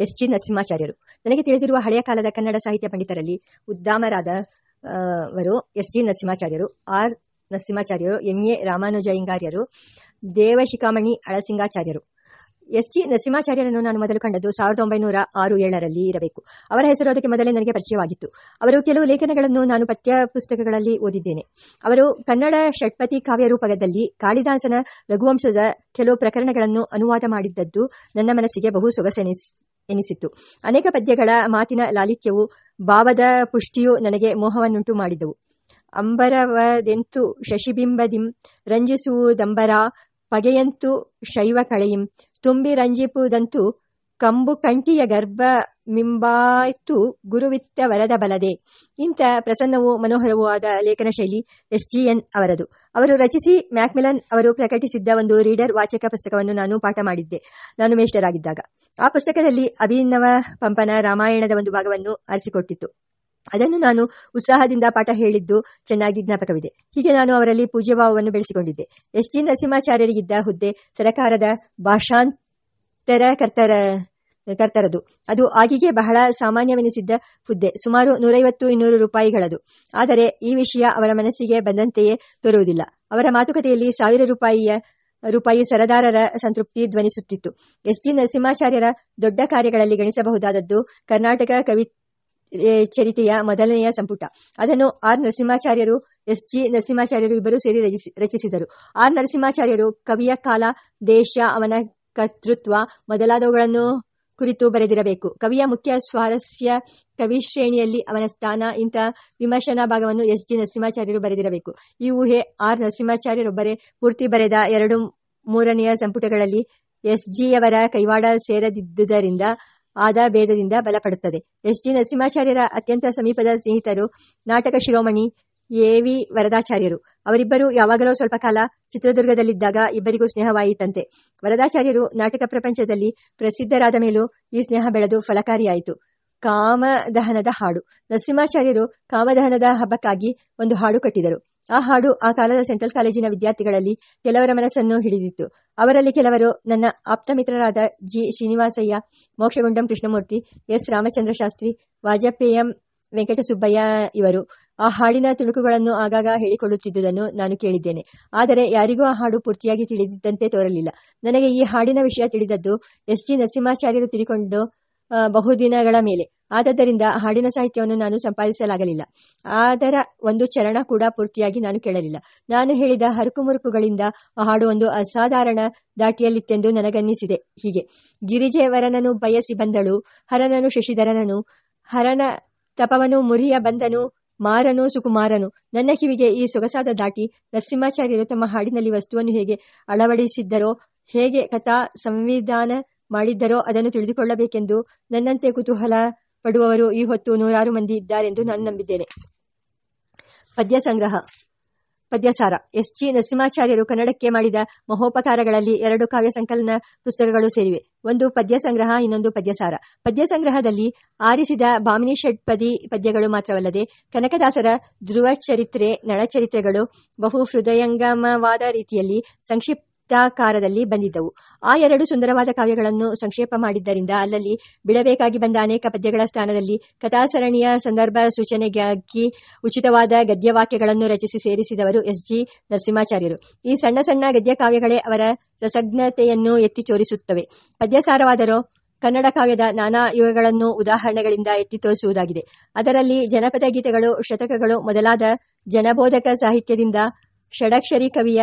S G ನರಸಿಂಹಾಚಾರ್ಯರು ನನಗೆ ತಿಳಿದಿರುವ ಹಳೆಯ ಕಾಲದ ಕನ್ನಡ ಸಾಹಿತ್ಯ ಪಂಡಿತರಲ್ಲಿ ಉದ್ದಾಮರಾದ ವರು ಎಸ್ ಜಿ ನರಸಿಂಹಾಚಾರ್ಯರು ಆರ್. ನರಸಿಂಹಾಚಾರ್ಯರು ಎಂ ಎ ರಾಮಾನುಜಯ್ಯಂಗಾರ್ಯರು ದೇವಶಿಖಾಮಣಿ ಅಳಸಿಂಗಾಚಾರ್ಯರು. ಎಸ್ ಜಿ ನರಸಿಂಹಾಚಾರ್ಯರನ್ನು ನಾನು ಮೊದಲು ಕಂಡದ್ದು ಸಾವಿರದ ಒಂಬೈನೂರ ಆರು ಏಳರಲ್ಲಿ ಇರಬೇಕು. ಅವರ ಹೆಸರು ಅದಕ್ಕೆ ಮೊದಲೇ ನನಗೆ ಪರಿಚಯವಾಗಿತ್ತು. ಅವರು ಕೆಲವು ಲೇಖನಗಳನ್ನು ನಾನು ಪಠ್ಯ ಪುಸ್ತಕಗಳಲ್ಲಿ ಓದಿದ್ದೇನೆ. ಅವರು ಕನ್ನಡ ಷಟ್ಪತಿ ಕಾವ್ಯ ರೂಪದಲ್ಲಿ ಕಾಳಿದಾಸನ ರಘುವಂಶದ ಕೆಲವು ಪ್ರಕರಣಗಳನ್ನು ಅನುವಾದ ಮಾಡಿದ್ದದ್ದು ನನ್ನ ಮನಸ್ಸಿಗೆ ಬಹು ಸೊಗಸೆನಿಸ್ ಎನಿಸಿತ್ತು. ಅನೇಕ ಪದ್ಯಗಳ ಮಾತಿನ ಲಾಲಿತ್ಯವು ಭಾವದ ಪುಷ್ಟಿಯು ನನಗೆ ಮೋಹವನ್ನುಂಟು ಮಾಡಿದವು. ಅಂಬರವದೆಂತು ಶಶಿಬಿಂಬದಿಂ ರಂಜಿಸುವುದಂಬರ ಪಗೆಯಂತು ಶೈವ ಕಳೆಯಿಂ, ತುಂಬಿ ರಂಜಿಪುದಂತು ಕಂಬು ಕಂಠಿಯ ಗರ್ಭ ಮಿಂಬಾಯ್ತು ಗುರುವಿತ್ತ ವರದ ಬಲದೆ. ಇಂಥ ಪ್ರಸನ್ನವೂ ಮನೋಹರವೂ ಆದ ಲೇಖನ ಶೈಲಿ ಎಸ್. ಜಿ. ಎನ್. ಅವರದು. ಅವರು ರಚಿಸಿ ಮ್ಯಾಕ್ಮಿಲನ್ ಅವರು ಪ್ರಕಟಿಸಿದ್ದ ಒಂದು ರೀಡರ್ ವಾಚಕ ಪುಸ್ತಕವನ್ನು ನಾನು ಪಾಠ ಮಾಡಿದ್ದೆ. ನಾನು ಮೇಷ್ಟರಾಗಿದ್ದಾಗ. ಆ ಪುಸ್ತಕದಲ್ಲಿ ಅಭಿನವ ಪಂಪನ ರಾಮಾಯಣದ ಒಂದು ಭಾಗವನ್ನು ಆರಿಸಿಕೊಟ್ಟಿತ್ತು. ಅದನ್ನು ನಾನು ಉತ್ಸಾಹದಿಂದ ಪಾಠ ಹೇಳಿದ್ದು ಚೆನ್ನಾಗಿ ಜ್ಞಾಪಕವಿದೆ. ಹೀಗೆ ನಾನು ಅವರಲ್ಲಿ ಪೂಜ್ಯಭಾವವನ್ನು ಬೆಳೆಸಿಕೊಂಡಿದ್ದೆ. ಎಸ್. ಜಿ. ನರಸಿಂಹಾಚಾರ್ಯರಿಗಿದ್ದ ಹುದ್ದೆ ಸರಕಾರದ ಭಾಷಾಂತರ ಕರ್ತರ, ಕರ್ತರದು. ಅದು ಆಗಿಗೆ ಬಹಳ ಸಾಮಾನ್ಯವೆನಿಸಿದ್ದ ಹುದ್ದೆ. ಸುಮಾರು ನೂರೈವತ್ತು ಇನ್ನೂರು ರೂಪಾಯಿಗಳದು. ಆದರೆ ಈ ವಿಷಯ ಅವರ ಮನಸ್ಸಿಗೆ ಬಂದಂತೆಯೇ ತೋರುವುದಿಲ್ಲ. ಅವರ ಮಾತುಕತೆಯಲ್ಲಿ ಸಾವಿರ ರೂಪಾಯಿಯ ರೂಪಾಯಿ ಸರದಾರರ ಸಂತೃಪ್ತಿ ಧ್ವನಿಸುತ್ತಿತ್ತು. ಎಸ್ ಜಿ ನರಸಿಂಹಾಚಾರ್ಯರ ದೊಡ್ಡ ಕಾರ್ಯಗಳಲ್ಲಿ ಗಣಿಸಬಹುದಾದದ್ದು ಕರ್ನಾಟಕ ಕವಿ ಚರಿತೆಯ ಮೊದಲನೆಯ ಸಂಪುಟ. ಅದನ್ನು ಆರ್ ನರಸಿಂಹಾಚಾರ್ಯರು ಎಸ್ ಜಿ ನರಸಿಂಹಾಚಾರ್ಯರು ಇಬ್ಬರು ಸೇರಿ ರಚಿಸಿ, ರಚಿಸಿದರು. ಆರ್ ನರಸಿಂಹಾಚಾರ್ಯರು ಕವಿಯ ಕಾಲ, ದೇಶ, ಅವನ ಕರ್ತೃತ್ವ ಮೊದಲಾದವುಗಳನ್ನು ಕುರಿತು ಬರೆದಿರಬೇಕು. ಕವಿಯ ಮುಖ್ಯ ಸ್ವಾರಸ್ಯ ಕವಿ ಶ್ರೇಣಿಯಲ್ಲಿ ಅವನ ಸ್ಥಾನ, ಇಂಥ ವಿಮರ್ಶನಾ ಭಾಗವನ್ನು ಎಸ್. ಜಿ. ನರಸಿಂಹಾಚಾರ್ಯರು ಬರೆದಿರಬೇಕು. ಈ ಊಹೆ ಆರ್. ನರಸಿಂಹಾಚಾರ್ಯರೊಬ್ಬರೇ ಪೂರ್ತಿ ಬರೆದ ಎರಡು, ಮೂರನೆಯ ಸಂಪುಟಗಳಲ್ಲಿ ಎಸ್. ಜಿಯವರ ಕೈವಾಡ ಸೇರದಿದ್ದುದರಿಂದ ಆದ ಭೇದದಿಂದ ಬಲಪಡುತ್ತದೆ. ಎಸ್. ಜಿ. ನರಸಿಂಹಾಚಾರ್ಯರ ಅತ್ಯಂತ ಸಮೀಪದ ಸ್ನೇಹಿತರು ನಾಟಕ ಶಿರೋಮಣಿ ಎ ವಿ ವರದಾಚಾರ್ಯರು. ಅವರಿಬ್ಬರು ಯಾವಾಗಲೋ ಸ್ವಲ್ಪ ಕಾಲ ಚಿತ್ರದುರ್ಗದಲ್ಲಿದ್ದಾಗ ಇಬ್ಬರಿಗೂ ಸ್ನೇಹವಾಯಿತಂತೆ. ವರದಾಚಾರ್ಯರು ನಾಟಕ ಪ್ರಪಂಚದಲ್ಲಿ ಪ್ರಸಿದ್ಧರಾದ ಮೇಲೂ ಈ ಸ್ನೇಹ ಬೆಳೆದು ಫಲಕಾರಿಯಾಯಿತು. ಕಾಮದಹನದ ಹಾಡು. ನರಸಿಂಹಾಚಾರ್ಯರು ಕಾಮದಹನದ ಹಬ್ಬಕ್ಕಾಗಿ ಒಂದು ಹಾಡು ಕಟ್ಟಿದರು. ಆ ಹಾಡು ಆ ಕಾಲದ ಸೆಂಟ್ರಲ್ ಕಾಲೇಜಿನ ವಿದ್ಯಾರ್ಥಿಗಳಲ್ಲಿ ಕೆಲವರ ಮನಸ್ಸನ್ನು ಹಿಡಿದಿತ್ತು. ಅವರಲ್ಲಿ ಕೆಲವರು ನನ್ನ ಆಪ್ತ ಮಿತ್ರರಾದ ಜಿ ಶ್ರೀನಿವಾಸಯ್ಯ, ಮೋಕ್ಷಗುಂಡಂ ಕೃಷ್ಣಮೂರ್ತಿ, ಎಸ್ ರಾಮಚಂದ್ರ ಶಾಸ್ತ್ರಿ, ವಾಜಪೇಯಂ ವೆಂಕಟಸುಬ್ಬಯ್ಯ ಇವರು. ಆ ಹಾಡಿನ ತುಣುಕುಗಳನ್ನು ಆಗಾಗ ಹೇಳಿಕೊಳ್ಳುತ್ತಿದ್ದುದನ್ನು ನಾನು ಕೇಳಿದ್ದೇನೆ. ಆದರೆ ಯಾರಿಗೂ ಆ ಹಾಡು ಪೂರ್ತಿಯಾಗಿ ತಿಳಿದಿದ್ದಂತೆ ತೋರಲಿಲ್ಲ. ನನಗೆ ಈ ಹಾಡಿನ ವಿಷಯ ತಿಳಿದದ್ದು ಎಸ್. ಜಿ. ನರಸಿಂಹಾಚಾರ್ಯರು ತಿಳಿಕೊಂಡು ಬಹುದಿನಗಳ ಮೇಲೆ. ಆದ್ದರಿಂದ ಹಾಡಿನ ಸಾಹಿತ್ಯವನ್ನು ನಾನು ಸಂಪಾದಿಸಲಾಗಲಿಲ್ಲ. ಆದರ ಒಂದು ಚರಣ ಕೂಡ ಪೂರ್ತಿಯಾಗಿ ನಾನು ಕೇಳಲಿಲ್ಲ. ನಾನು ಹೇಳಿದ ಹರಕುಮುರುಕುಗಳಿಂದ ಆ ಹಾಡು ಒಂದು ಅಸಾಧಾರಣ ದಾಟಿಯಲ್ಲಿತ್ತೆಂದು ನನಗನ್ನಿಸಿದೆ. ಹೀಗೆ. ಗಿರಿಜೆ ವರನನು ಬಯಸಿ ಬಂದಳು, ಹರನನು ಶಶಿಧರನನು, ಹರನ ತಪವನು, ಮುರಿಯ ಬಂದನು ಮಾರನು, ಸುಕುಮಾರನು. ನನ್ನ ಕಿವಿಗೆ ಈ ಸೊಗಸಾದ ದಾಟಿ ನರಸಿಂಹಾಚಾರ್ಯರು ತಮ್ಮ ಹಾಡಿನಲ್ಲಿ ವಸ್ತುವನ್ನು ಹೇಗೆ ಅಳವಡಿಸಿದ್ದರೋ, ಹೇಗೆ ಕಥಾ ಸಂವಿಧಾನ ಮಾಡಿದ್ದರೋ ಅದನ್ನು ತಿಳಿದುಕೊಳ್ಳಬೇಕೆಂದು ನನ್ನಂತೆ ಕುತೂಹಲ ಪಡುವವರು ಈ ಹೊತ್ತು ನೂರಾರು ಮಂದಿ ಇದ್ದಾರೆಂದು ನಾನು ನಂಬಿದ್ದೇನೆ. ಪದ್ಯ ಸಂಗ್ರಹ ಪದ್ಯಸಾರ. ಎಸ್. ಜಿ. ನರಸಿಂಹಾಚಾರ್ಯರು ಕನ್ನಡಕ್ಕೆ ಮಾಡಿದ ಮಹೋಪಕಾರಗಳಲ್ಲಿ ಎರಡು ಕಾವ್ಯ ಸಂಕಲನ ಪುಸ್ತಕಗಳು ಸೇರಿವೆ. ಒಂದು ಪದ್ಯ ಸಂಗ್ರಹ, ಇನ್ನೊಂದು ಪದ್ಯಸಾರ ಪದ್ಯ ಸಂಗ್ರಹದಲ್ಲಿ ಆರಿಸಿದ ಭಾಮಿನಿ ಷಟ್ಪದಿ ಪದ್ಯಗಳು ಮಾತ್ರವಲ್ಲದೆ ಕನಕದಾಸರ ಧ್ರುವ ಚರಿತ್ರೆ, ನಳಚರಿತ್ರೆಗಳು ಬಹು ಹೃದಯಂಗಮವಾದ ರೀತಿಯಲ್ಲಿ ಸಂಕ್ಷಿಪ್ತಾಕಾರದಲ್ಲಿ ಬಂದಿದ್ದವು. ಆ ಎರಡು ಸುಂದರವಾದ ಕಾವ್ಯಗಳನ್ನು ಸಂಕ್ಷೇಪ ಮಾಡಿದ್ದರಿಂದ ಅಲ್ಲಲ್ಲಿ ಬಿಡಬೇಕಾಗಿ ಬಂದ ಅನೇಕ ಪದ್ಯಗಳ ಸ್ಥಾನದಲ್ಲಿ ಕಥಾಸರಣಿಯ ಸಂದರ್ಭ ಸೂಚನೆಗಾಗಿ ಉಚಿತವಾದ ಗದ್ಯವಾಕ್ಯಗಳನ್ನು ರಚಿಸಿ ಸೇರಿಸಿದವರು ಎಸ್ ಜಿ ನರಸಿಂಹಾಚಾರ್ಯರು. ಈ ಸಣ್ಣ ಸಣ್ಣ ಗದ್ಯ ಕಾವ್ಯಗಳೇ ಅವರ ರಸಜ್ಞತೆಯನ್ನು ಎತ್ತಿ ತೋರಿಸುತ್ತವೆ. ಪದ್ಯಸಾರವಾದರೂ ಕನ್ನಡ ಕಾವ್ಯದ ನಾನಾ ಯುಗಗಳನ್ನು ಉದಾಹರಣೆಗಳಿಂದ ಎತ್ತಿ ತೋರಿಸುವುದಾಗಿದೆ. ಅದರಲ್ಲಿ ಜನಪದ ಗೀತೆಗಳು, ಶತಕಗಳು ಮೊದಲಾದ ಜನಬೋಧಕ ಸಾಹಿತ್ಯದಿಂದ ಷಡಕ್ಷರಿ ಕವಿಯ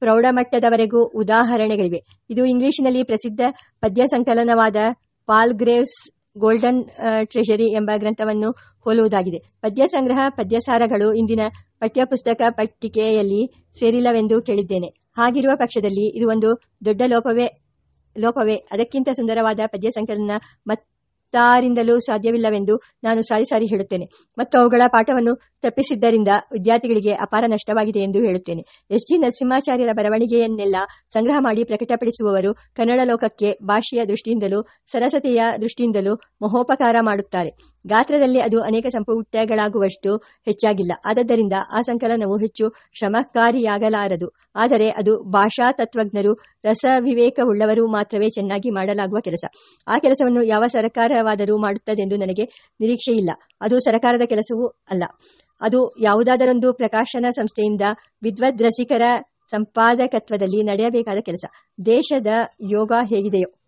ಪ್ರೌಢಮಟ್ಟದವರೆಗೂ ಉದಾಹರಣೆಗಳಿವೆ. ಇದು ಇಂಗ್ಲಿಷಿನಲ್ಲಿ ಪ್ರಸಿದ್ಧ ಪದ್ಯ ಸಂಕಲನವಾದ ಪಾಲ್ಗ್ರೇವ್ಸ್ ಗೋಲ್ಡನ್ ಟ್ರೆಷರಿ ಎಂಬ ಗ್ರಂಥವನ್ನು ಹೋಲುವುದಾಗಿದೆ. ಪದ್ಯ ಸಂಗ್ರಹ ಪದ್ಯಸಾರಗಳು ಇಂದಿನ ಪಠ್ಯಪುಸ್ತಕ ಪಟ್ಟಿಕೆಯಲ್ಲಿ ಸೇರಿಲ್ಲವೆಂದು ಕೇಳಿದ್ದೇನೆ. ಹಾಗಿರುವ ಪಕ್ಷದಲ್ಲಿ ಇದು ಒಂದು ದೊಡ್ಡ ಲೋಪವೇ ಲೋಪವೇ. ಅದಕ್ಕಿಂತ ಸುಂದರವಾದ ಪದ್ಯ ಸಂಕಲನ ಮತ್ತಾರಿಂದಲೂ ಸಾಧ್ಯವಿಲ್ಲವೆಂದು ನಾನು ಸಾರಿ ಸಾರಿ ಹೇಳುತ್ತೇನೆ. ಮತ್ತು ಅವುಗಳ ಪಾಠವನ್ನು ತಪ್ಪಿಸಿದ್ದರಿಂದ ವಿದ್ಯಾರ್ಥಿಗಳಿಗೆ ಅಪಾರ ನಷ್ಟವಾಗಿದೆ ಎಂದು ಹೇಳುತ್ತೇನೆ. ಎಸ್. ಜಿ. ನರಸಿಂಹಾಚಾರ್ಯರ ಬರವಣಿಗೆಯನ್ನೆಲ್ಲ ಸಂಗ್ರಹ ಮಾಡಿ ಪ್ರಕಟಪಡಿಸುವವರು ಕನ್ನಡ ಲೋಕಕ್ಕೆ ಭಾಷೆಯ ದೃಷ್ಟಿಯಿಂದಲೂ, ಸರಸತೆಯ ದೃಷ್ಟಿಯಿಂದಲೂ ಮಹೋಪಕಾರ ಮಾಡುತ್ತಾರೆ. ಗಾತ್ರದಲ್ಲಿ ಅದು ಅನೇಕ ಸಂಪುಟಗಳಾಗುವಷ್ಟು ಹೆಚ್ಚಾಗಿಲ್ಲ. ಆದ್ದರಿಂದ ಆ ಸಂಕಲನವು ಹೆಚ್ಚು ಶ್ರಮಕಾರಿಯಾಗಲಾರದು. ಆದರೆ ಅದು ಭಾಷಾ ತತ್ವಜ್ಞರು, ರಸವಿವೇಕವುಳ್ಳವರು ಮಾತ್ರವೇ ಚೆನ್ನಾಗಿ ಮಾಡಲಾಗುವ ಕೆಲಸ. ಆ ಕೆಲಸವನ್ನು ಯಾವ ಸರಕಾರವಾದರೂ ಮಾಡುತ್ತದೆಂದು ನನಗೆ ನಿರೀಕ್ಷೆಯಿಲ್ಲ. ಅದು ಸರಕಾರದ ಕೆಲಸವೂ ಅಲ್ಲ. ಅದು ಯಾವುದಾದರೊಂದು ಪ್ರಕಾಶನ ಸಂಸ್ಥೆಯಿಂದ ವಿದ್ವದ್ರಸಿಕರ ಸಂಪಾದಕತ್ವದಲ್ಲಿ ನಡೆಯಬೇಕಾದ ಕೆಲಸ. ದೇಶದ ಯೋಗ ಹೇಗಿದೆಯೋ.